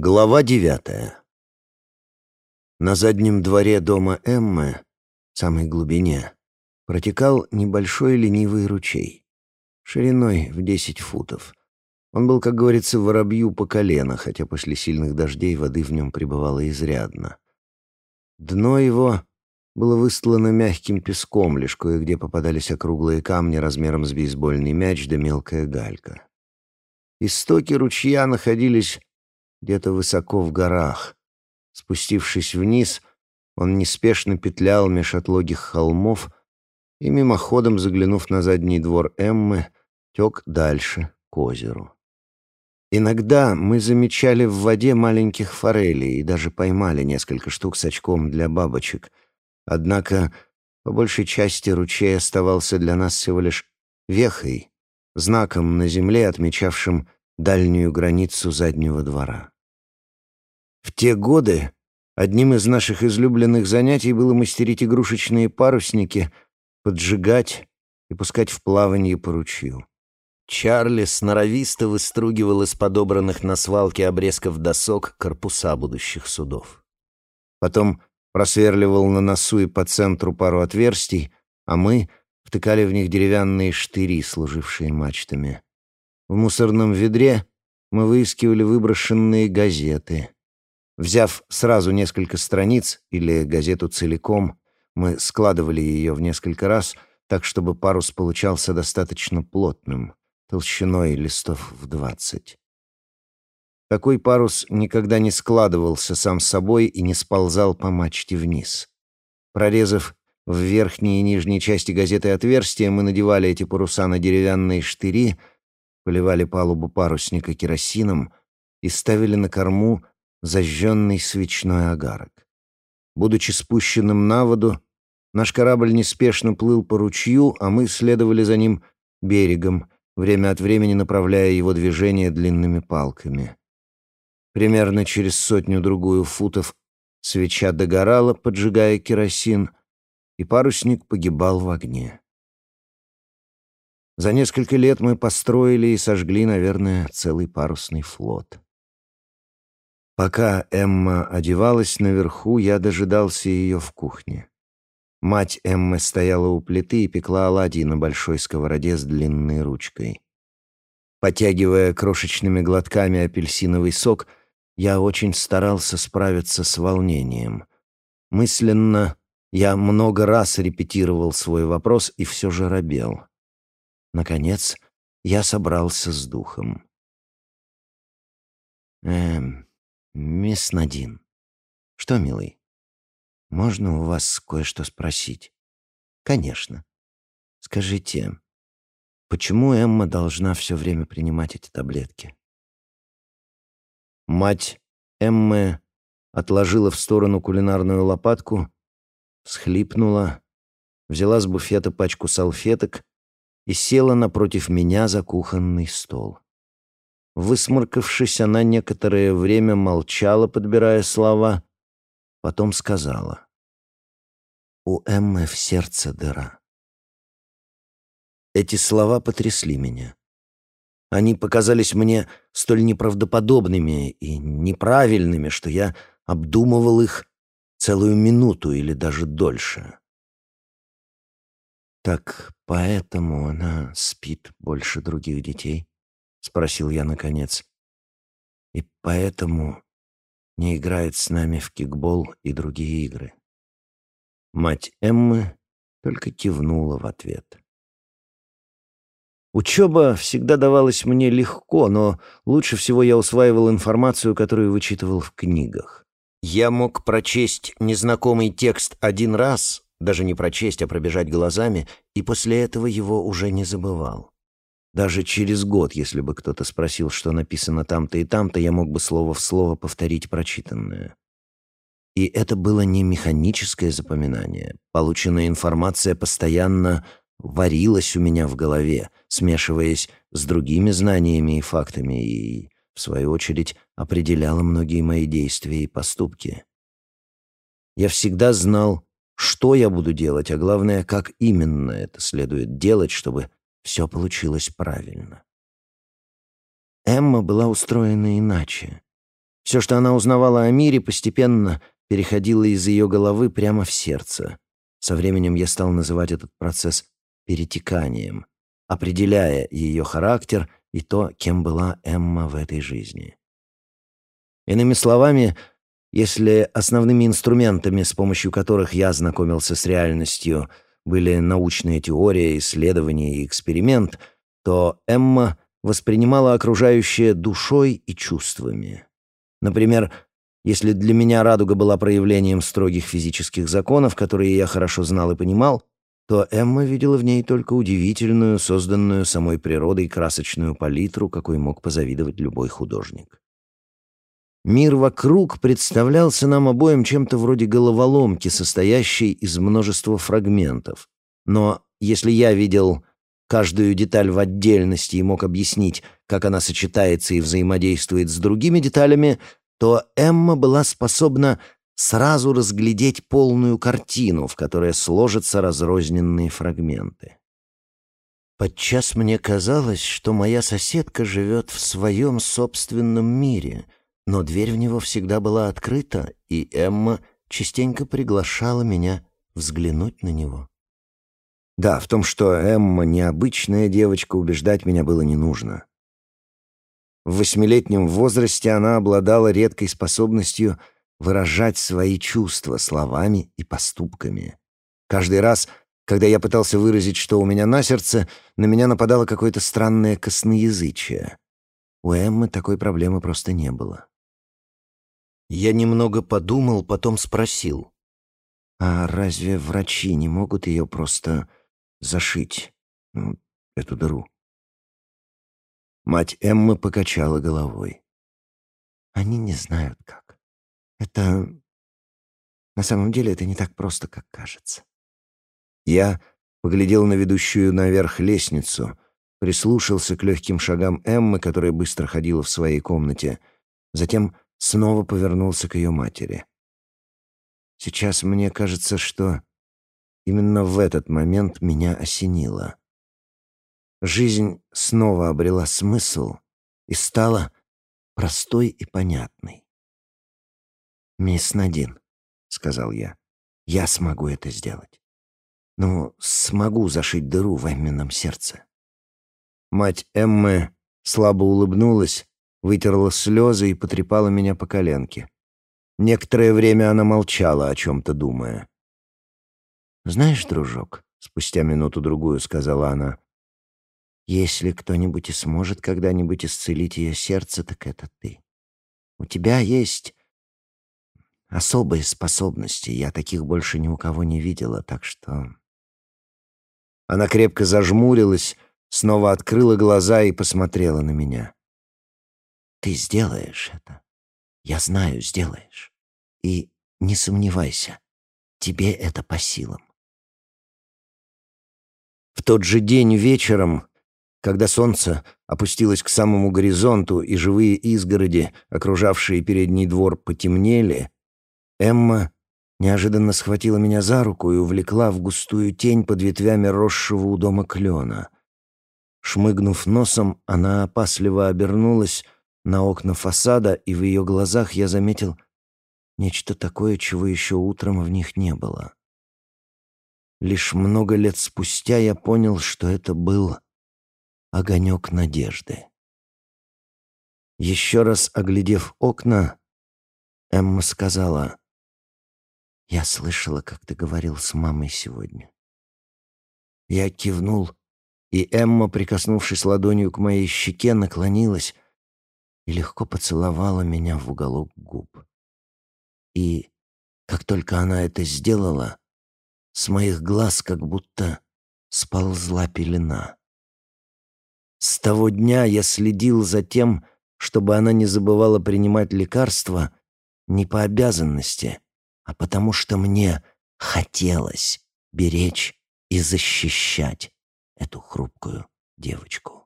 Глава девятая. На заднем дворе дома Эммы, в самой глубине, протекал небольшой ленивый ручей, шириной в десять футов. Он был, как говорится, воробью по колено, хотя после сильных дождей воды в нем пребывало изрядно. Дно его было выстлано мягким песком, лишь кое-где попадались округлые камни размером с бейсбольный мяч да мелкая галька. Истоки ручья находились где-то высоко в горах. Спустившись вниз, он неспешно петлял меж отлогих холмов и, мимоходом заглянув на задний двор Эммы, тек дальше, к озеру. Иногда мы замечали в воде маленьких форелей и даже поймали несколько штук с очком для бабочек. Однако, по большей части, ручей оставался для нас всего лишь вехой, знаком на земле, отмечавшим дальнюю границу заднего двора. В те годы одним из наших излюбленных занятий было мастерить игрушечные парусники, поджигать и пускать в плавание по ручью. Чарли сноровисто выстругивал из подобранных на свалке обрезков досок корпуса будущих судов. Потом просверливал на носу и по центру пару отверстий, а мы втыкали в них деревянные штыри, служившие мачтами. В мусорном ведре мы выискивали выброшенные газеты. Взяв сразу несколько страниц или газету целиком, мы складывали ее в несколько раз, так чтобы парус получался достаточно плотным, толщиной листов в двадцать. Такой парус никогда не складывался сам собой и не сползал по мачте вниз. Прорезав в верхней и нижней части газеты отверстия, мы надевали эти паруса на деревянные штыри — поливали палубу парусника керосином и ставили на корму зажженный свечной огарок. Будучи спущенным на воду, наш корабль неспешно плыл по ручью, а мы следовали за ним берегом, время от времени направляя его движение длинными палками. Примерно через сотню-другую футов свеча догорала, поджигая керосин, и парусник погибал в огне. За несколько лет мы построили и сожгли, наверное, целый парусный флот. Пока Эмма одевалась наверху, я дожидался ее в кухне. Мать Эммы стояла у плиты и пекла оладьи на большой сковороде с длинной ручкой. Потягивая крошечными глотками апельсиновый сок, я очень старался справиться с волнением. Мысленно я много раз репетировал свой вопрос и все же робел. Наконец, я собрался с духом. «Эм, мисс Надин, что, милый, можно у вас кое-что спросить?» «Конечно. Скажите, почему Эмма должна все время принимать эти таблетки?» Мать Эммы отложила в сторону кулинарную лопатку, схлипнула, взяла с буфета пачку салфеток и села напротив меня за кухонный стол. Высморкавшись, она некоторое время молчала, подбирая слова, потом сказала. «У Эммы в сердце дыра». Эти слова потрясли меня. Они показались мне столь неправдоподобными и неправильными, что я обдумывал их целую минуту или даже дольше. «Так поэтому она спит больше других детей?» — спросил я наконец. «И поэтому не играет с нами в кикбол и другие игры?» Мать Эммы только кивнула в ответ. Учеба всегда давалась мне легко, но лучше всего я усваивал информацию, которую вычитывал в книгах. Я мог прочесть незнакомый текст один раз, даже не прочесть, а пробежать глазами, и после этого его уже не забывал. Даже через год, если бы кто-то спросил, что написано там-то и там-то, я мог бы слово в слово повторить прочитанное. И это было не механическое запоминание. Полученная информация постоянно варилась у меня в голове, смешиваясь с другими знаниями и фактами, и, в свою очередь, определяла многие мои действия и поступки. Я всегда знал, что я буду делать, а главное, как именно это следует делать, чтобы все получилось правильно. Эмма была устроена иначе. Все, что она узнавала о мире, постепенно переходило из ее головы прямо в сердце. Со временем я стал называть этот процесс перетеканием, определяя ее характер и то, кем была Эмма в этой жизни. Иными словами, если основными инструментами, с помощью которых я знакомился с реальностью, были научная теория, исследование и эксперимент, то Эмма воспринимала окружающее душой и чувствами. Например, если для меня радуга была проявлением строгих физических законов, которые я хорошо знал и понимал, то Эмма видела в ней только удивительную, созданную самой природой красочную палитру, какой мог позавидовать любой художник. Мир вокруг представлялся нам обоим чем-то вроде головоломки, состоящей из множества фрагментов. Но если я видел каждую деталь в отдельности и мог объяснить, как она сочетается и взаимодействует с другими деталями, то Эмма была способна сразу разглядеть полную картину, в которой сложатся разрозненные фрагменты. Подчас мне казалось, что моя соседка живет в своем собственном мире, но дверь в него всегда была открыта, и Эмма частенько приглашала меня взглянуть на него. Да, в том, что Эмма необычная девочка, убеждать меня было не нужно. В восьмилетнем возрасте она обладала редкой способностью выражать свои чувства словами и поступками. Каждый раз, когда я пытался выразить, что у меня на сердце, на меня нападало какое-то странное косноязычие. У Эммы такой проблемы просто не было. Я немного подумал, потом спросил. «А разве врачи не могут ее просто зашить, ну, эту дыру?» Мать Эммы покачала головой. Они не знают как. Это... На самом деле это не так просто, как кажется. Я поглядел на ведущую наверх лестницу, прислушался к легким шагам Эммы, которая быстро ходила в своей комнате, затем снова повернулся к ее матери. Сейчас мне кажется, что именно в этот момент меня осенило. Жизнь снова обрела смысл и стала простой и понятной. «Мисс Надин», — сказал я, — «я смогу это сделать. Ну, смогу зашить дыру в Эммином сердце». Мать Эммы слабо улыбнулась, вытерла слезы и потрепала меня по коленке. Некоторое время она молчала, о чем-то думая. «Знаешь, дружок», — спустя минуту-другую сказала она, если кто-нибудь и сможет когда-нибудь исцелить ее сердце, так это ты. У тебя есть особые способности. Я таких больше ни у кого не видела, так что...» Она крепко зажмурилась, снова открыла глаза и посмотрела на меня. «Ты сделаешь это. Я знаю, сделаешь. И не сомневайся, тебе это по силам». В тот же день вечером когда солнце опустилось к самому горизонту и живые изгороди, окружавшие передний двор, потемнели, Эмма неожиданно схватила меня за руку и увлекла в густую тень под ветвями росшего у дома клена. Шмыгнув носом, она опасливо обернулась на окна фасада, и в ее глазах я заметил нечто такое, чего еще утром в них не было. Лишь много лет спустя я понял, что это было огонек надежды. Еще раз оглядев окна, Эмма сказала, «Я слышала, как ты говорил с мамой сегодня». Я кивнул, и Эмма, прикоснувшись ладонью к моей щеке, наклонилась и легко поцеловала меня в уголок губ. И, как только она это сделала, с моих глаз как будто сползла пелена. С того дня я следил за тем, чтобы она не забывала принимать лекарства не по обязанности, а потому что мне хотелось беречь и защищать эту хрупкую девочку.